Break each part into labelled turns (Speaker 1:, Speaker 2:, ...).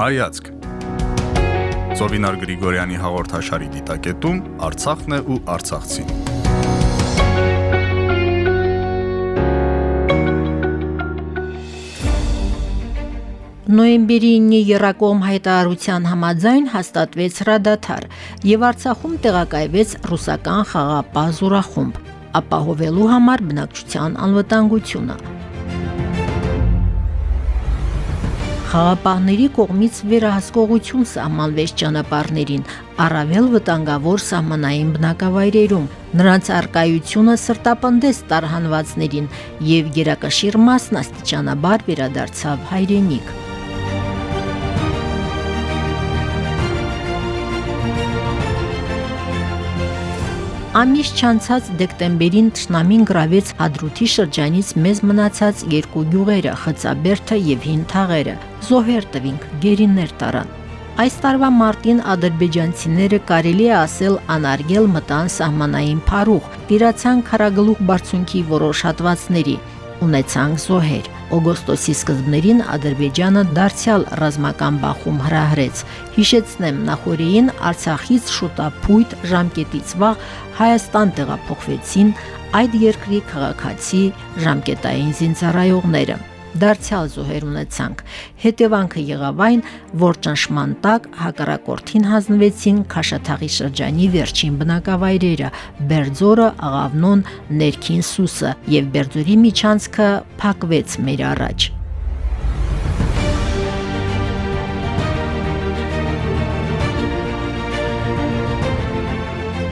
Speaker 1: Հայացք Զովինար Գրիգորյանի հաղորդաշարի դիտակետում Արցախն է ու Արցախցին։
Speaker 2: Նոյեմբերի 9-ի Երակոմ հայտարարության համաձայն հաստատվեց հրադադար եւ Արցախում տեղակայվեց ռուսական խաղապահ զորախումբ, ապահովելու համար բնակչության անվտանգությունը։ Խաղապահների կողմից վերահսկողություն սահմանվեց ճանապարհներին, առավել վտանգավոր սահմանային բնակավայրերում։ Նրանց արկայությունը սրտապնդեց տարհանվածներին եւ գերակշիռ մասն աստիճանաբար վերադարձավ հայրենիք։ Ամիս չանցած դեկտեմբերին Տշնամին գրավեց Հադրութի շրջանից մեզ մնացած երկու գյուղերը՝ Խծաբերդը եւ Հին Թաղերը։ Զոհեր տվինք, գերիներ տարան։ Այս տարվա մարտին ադրբեջանցիները կարելի է ասել անարգել մտան սահմանային փարուխ, տիրացան քարագլուխ բարձունքի որոշ հատվածների, ունեցանք զոհեր։ Օգոստոսի սկզբներին Ադրբեջանը դարձյալ ռազմական բախում հրահրեց։ Հիշեցնեմ, նախորդին Արցախից շուտապույտ ժամկետից վաղ Հայաստան տեղափոխվեցին այդ երկրի քաղաքացի ժամկետային զինծառայողները դարձյալ զոհեր ունեցանք։ Հետևանքը եղավ այն, որ ճնշման տակ հակառակորդին հանձնվեցին Խաշաթաղի շրջանի վերջին բնակավայրերը՝ Բերձորը, Աղավնոն, Ներքին Սուսը, եւ Բերձորի միջանցքը փակվեց մեր առաջ։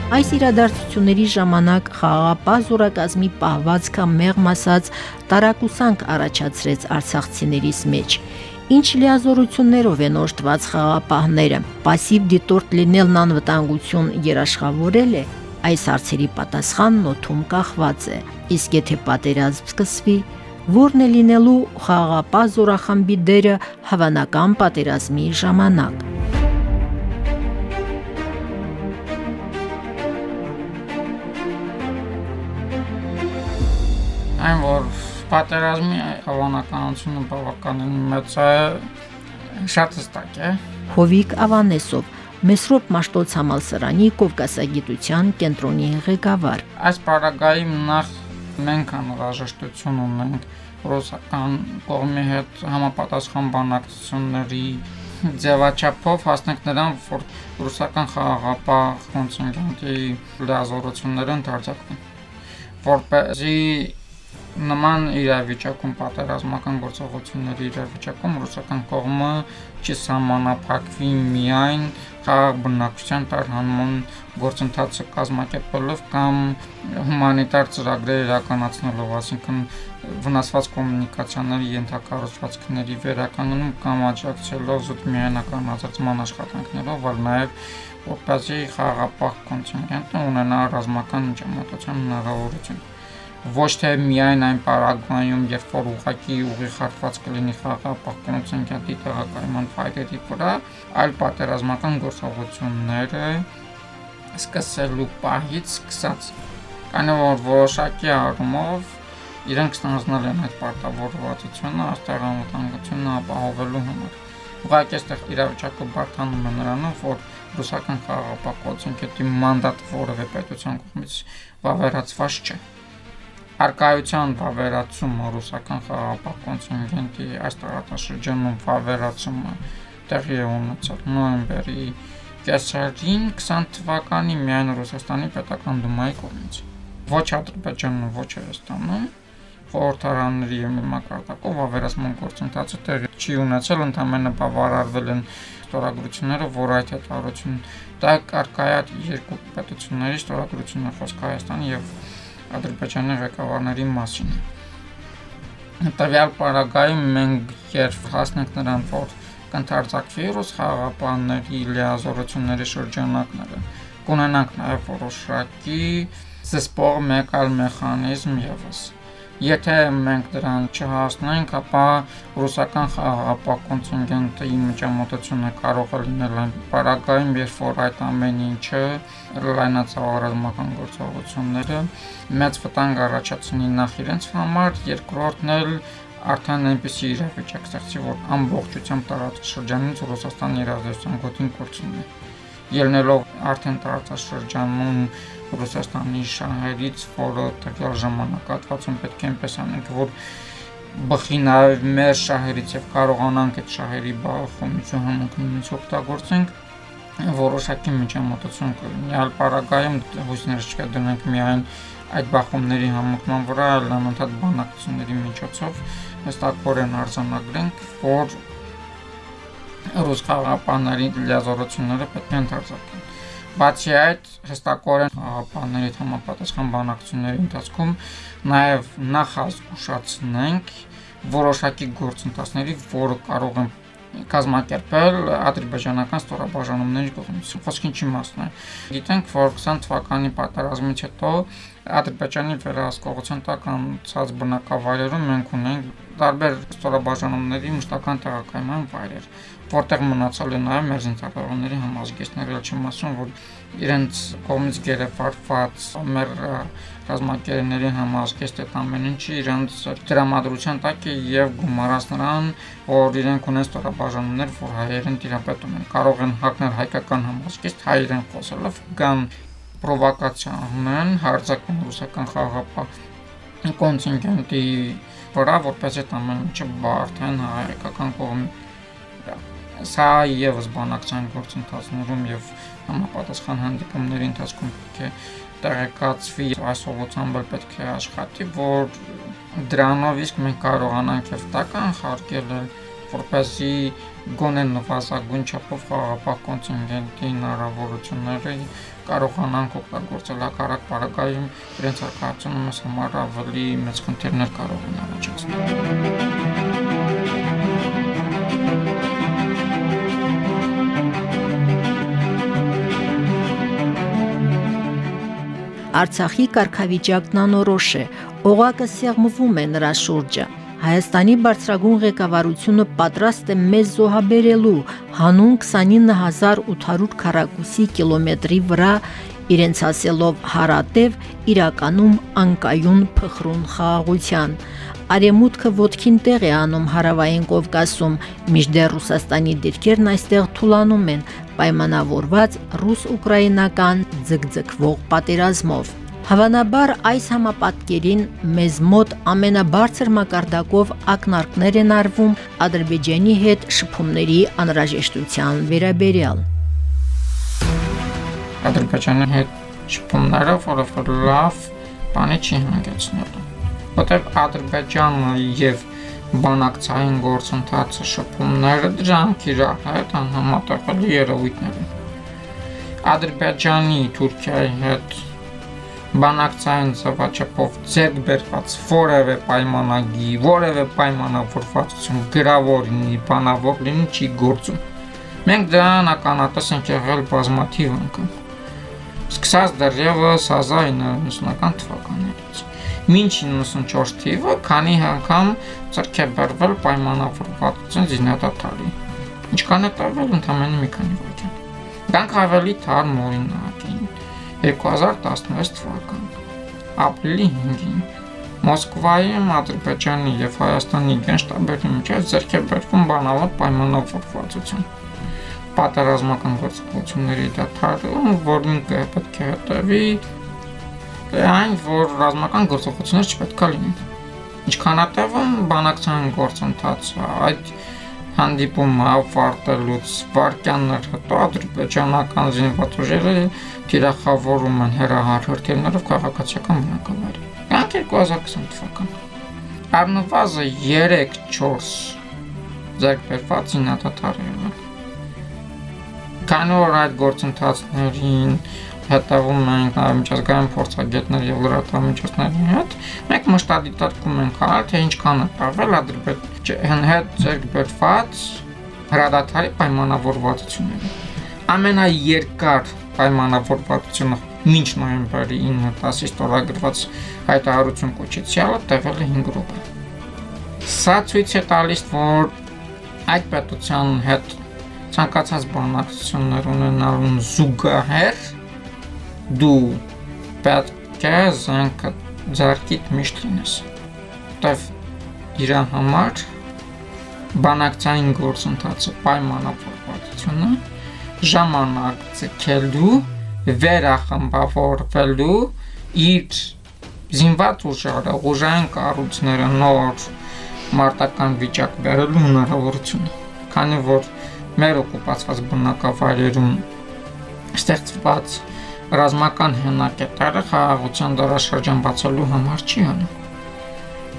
Speaker 2: Այս իրադարձությունների ժամանակ խաղաղապահ զորակազմի պահվածքը մեղմ ասած տարակուսանք առաջացրեց արցախցիներիս մեջ։ Ինչ լիազորություններով են օժտված խաղաղապահները։ Պասիվ դիտորդ լինելն անվտանգություն երաշխավորել է։ Այս հարցերի պատասխանն օթում կախված է։ Իսկ եթե պատերազմ սկսվի, ո՞րն է լինելու խաղաղապահ զորախմբի դերը հավանական պատերազմի ժամանակ։
Speaker 3: այն որ պատերազմի հավանականությունը բավականին մեծ է շատ հստակ է
Speaker 2: Հովիկ Ավանեսով Մեսրոպ Մաշտոց համալսարանի Կովկասագիտության կենտրոնի ղեկավար
Speaker 3: այս պարագայում նախ մենք անհրաժեշտություն ունենք ռուսական կողմի հետ համապատասխան բանակցությունների ձևաչափով հասնենք նրան, որ ռուսական խաղաղապահ կոնտինգենտի լիազորությունները ընդարձակվեն որպեսզի նման իրավիճակում պատերազմական գործողությունների իրավիճակում ռուսական կողմը չսահմանափակվի միայն խաղաղ բնակչության տարհանման գործընթացը կազմակերպելով կամ հումանիտար ծրագրեր իրականացնելով, այսինքն վնասված կոմունիկացիաների ենթակառուցվածքների վերականգնում կամ աջակցելով զուտ միայնական ազատման աշխատանքներով, այլ նաև որպեսզի խաղաղապահ կոնտինգենտը ունենա ռազմական միջամտության հնարավորություն ոչ թե միայն այն պարագայում, երբ որ ուղակի ուղի խարտված կլինի խաղապահկունության կյանքի տեղակայման ֆայլերի վրա, այլ պատերազմական գործողությունները սկսելու պահից սկսած կանը որ որոշակի առումով իրենք ստանձնել են այդ պարտավորվածությունը արտահանվտանգությունը ապահովելու համար։ Ուղղակի այստեղ իրավիճակը բարթանում է նրանով, որ ռուսական խաղապահ կոչինքի մանդատ որևէ պետության կողմից վավերացված չէ արկայության վավերացումը ռուսական խաղապահ կոնտինգենտի այս տարածաշրջանում վավերացումը տեղի է ունեցել նոյեմբերի կեսերին 20 թվականի միայն Ռուսաստանի պետական դումայի կողմից ոչ Ադրբեջանում ոչ Հայաստանում խորհրդարանների եւ մակարդակով ավերացման գործընթացը տեղի չի ունեցել, ընդհանրապես բավարարվել են ստորագրությունները, որ այդ հետարություն դա կարկայատ երկու պետությունների ստորագրություններ խոսք Հայաստանի եւ Ադրբեջանի ղեկավարների մասին։ Տվյալ պարագայում մենք երբ հասնենք նրան, որ կընթարցակվի ռուս խաղապանների լիազորությունների շրջանակները, կունենանք նաև որոշակի զսպող մեկ այլ մեխանիզմ եւս։ Եթե մենք դրան չհասնենք, ապա ռուսական խաղաղապահ կոնտինգենտի միջամտությունը կարող է լինել պարագայում, երբ որ այդ ամեն ինչը լայնածավալ գործողությունները մեծ վտանգ առաջացնի նախ իրենց համար, երկրորդն էլ արդեն այնպեսի իրավիճակ ստեղծի, որ ամբողջությամբ տարածաշրջանից Ռուսաստանի երազդեցության գոտին կորցնում է։ Ելնելով արդեն տարածաշրջանում Ռուսաստանի շահերից, որը տվյալ ժամանակահատվածում պետք է այնպես անենք, որ բխի նաև մեր շահերից եւ կարողանանք այդ շահերի բախումություն համընկնումից օգտագործենք որոշակի միջամտություն կլինի։ Այլ պարագայում հույսներ չկա դնենք միայն այդ բախումների համընկման վրա, այլ անընդհատ բանակցությունների միջոցով հստակորեն արձանագրենք, որ ռուս խաղապանների լիազորությունները պետք է ընդարձակեն։ Բացի այդ, հստակորեն խաղապանների համապատասխան բանակցությունների ընթացքում նաև նախազգուշացնենք որոշակի գործընթացների, որը կարող են կազմակերպել ադրբեջանական ստորաբաժանումների կողմից։ Խոսքին չի մասն է։ Գիտենք, որ 20 թվականի պատերազմից հետո Ադրբեջանի վերահսկողության տակ անցած բնակավայրերում մենք ունենք տարբեր ստորաբաժանումների մշտական տեղակայման վայրեր, որտեղ մնացել է նաև մեր զինծառայողների համազգեստները, չեմ ասում, որ իրենց կողմից գերեվարված մեր ռազմակերների համազգեստ այդ ամեն ինչը իրենց դրամատրության տակ է եւ գումարած նրան, որ իրենք ունեն ստորաբաժանումներ, որ հայերեն տիրապետում են։ Կարող են հակնել հայկական համազգեստ հայերեն խոսելով կան պրովոկացիա ունեն հարձակում ռուսական խաղապահ կոնտինգենտի վրա, որպես այդ ամեն ինչը բարթեն հայկական կողմի սա եւս բանակցային գործընթացներում եւ համապատասխան հանդիպումների ընթացքում պետք է տեղեկացվի այս ուղղությամբ պետք է աշխատի, որ դրանով իսկ մենք կարողանանք եւ տակ անխարկել որպեսզի գոնե նվազագույն չափով խաղապահ կոնտինգենտի հնարավորությունները կարողանանք օգտագործել հակառակ բարակայում իրենց արկայությունը մեզ համար ավելի մեծ խնդիրներ կարող են առաջացնել։
Speaker 2: Արցախի կարգավիճակն անորոշ է, օղակը սեղմվում է նրա շուրջը։ Հայաստանի բարձրագույն ղեկավարությունը պատրաստ է մեզ զոհաբերելու հանուն 29800 քառակուսի կիլոմետրի վրա իրենց ասելով հարատև իրականում անկայուն փխրուն խաղաղության արեմուտքը ոդքին տեղ է անում հարավային Կովկասում, միջդեռ Ռուսաստանի դիրքերն այստեղ թուլանում են, պայմանավորված ռուս-ուկրաինական ձգձգվող պատերազմով։ Հավանաբար այս համապատկերին մեզ մոտ ամենաբարձր մակարդակով ակնարկներ են արվում Ադրբեջանի հետ շփումների անհրաժեշտության վերաբերյալ։
Speaker 3: Ադրբեջանի հետ շփումները որովհետև լավ բանի չի հանգեցնելու որտեղ Ադրբեջանը եւ բանակցային գործընթացը շփումները դրանք իրար հետ անհամատեղելի երևույթներ են։ Ադրբեջանի Թուրքիայի հետ բանակցային ծավաճապով ձեռք բերված որևէ պայմանագի, որևէ պայմանավորվածություն գրավոր լինի, բանավոր լինի չի գործում։ Մենք դրան ականատես ենք եղել բազմաթիվ անգամ։ Սկսած դեռևս 1990-ական թվականներից մինչ 94 թիվը քանի անգամ ծրք է բերվել պայմանավորվածություն զինադատարի։ Ինչքան է տվել ընդամենը մի քանի վայրկյան։ Գանք ավելի թարմ օրինակին 2016 թվական ապրիլի 5-ին Մոսկվայում Ադրբեջանի եւ Հայաստանի գենշտաբերի միջև ձեռք է բերվում բանավոր պայմանավորվածություն պատերազմական գործողությունների դատարում, որին պետք է հետևի այն, որ ռազմական գործողություններ չպետք է լինեն։ Ինչքանատևում բանակցային գործընթացը այդ հանդիպումը ավարտելուց վարկյաններ հետո ադրբեջանական զինված ուժերը թիրախավորում են հերահարհրթիռներով քաղաքացիական բնակավայրը։ Կանք 2020 թվական։ Առնվազն 3-4 ձեռք բերված զինատատարներ։ Քանի որ այդ գործընթացներին հետևում ենք միջազգային փորձագետների եւ լրատվամիջոցների հետ, մենք մշտադիտարկում ենք թե ինչքան է տավել Ադրբեջանի հետ ձերբերված հրադադարի պայմանավորվածությունները։ Ամենաերկար պայմանավորվածությունը մինչ նոյեմբերի 9-10-ից ստորագրված հայտարարություն կոչեցյալը տևել է 5 րոպե։ Սա ցույց է տալիս, որ այդ պետության հետ ցանկացած բանակցություններ ունենալուն զուգահեռ դու պետք է զենքը ձեռքիդ միշտ լինես։ Տեվ իր համար բանակցային գործընթացը պայմանավորվածությունը ժամանակ ցկելու վերախմբավորվելու իր զինված ուժերը, ուժային կառույցները նոր մարտական վիճակ բերելու հնարավորությունը։ Քանի որ մեր օկուպացված բնակավայրերում ստեղծված ռազմական հենակետերը խաղաղության դարաշրջան բացելու համար չի անում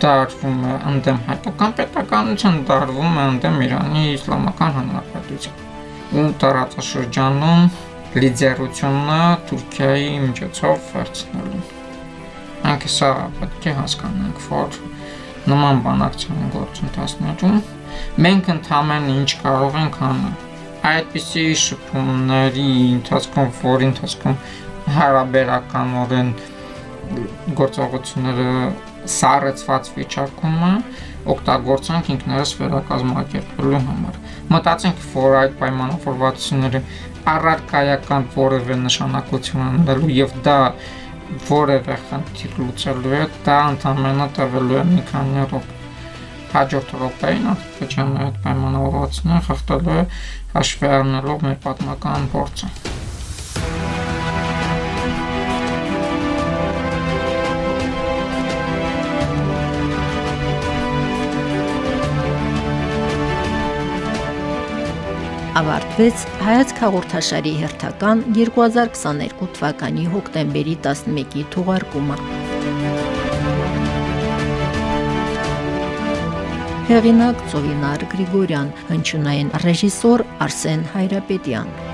Speaker 3: դարվում է ընդդեմ հայկական պետականության, դարվում է ընդդեմ Իրանի իսլամական հանրապետության։ Ու տարածաշրջանում լիդերությունը Թուրքիայի միջոցով վերցնելու։ Մենք սա պետք է հասկանանք, որ նման բանակցային գործընթացներում մենք ընդհանրեն ինչ կարող ենք անել այդպիսի շփումների ընթացքում, որ ընթացքում հարաբերականորեն գործողությունները սառեցված վիճակումը օգտագործանք ինքներս վերակազմակերպելու համար։ Մտածենք, որ այդ պայմանավորվածությունները առարկայական որևէ նշանակություն ունելու եւ դա որևէ խնդիր լուծելու է, դա ընդհանրապես տևելու է մի քանի րոպե։ Հաջորդ րոպեին Ադրբեջանը այդ պայմանավորվածությունը խախտելու է հաշվի առնելով մեր պատմական փորձը։
Speaker 2: ավարտվեց հայաց հաղորդաշարի հերթական 2022 թվականի հոկտեմբերի 11-ի թողարկումը։ Հեղինակ Ծովինար Գրիգորյան, հնչյունային ռեժիսոր Արսեն Հայրապետյան։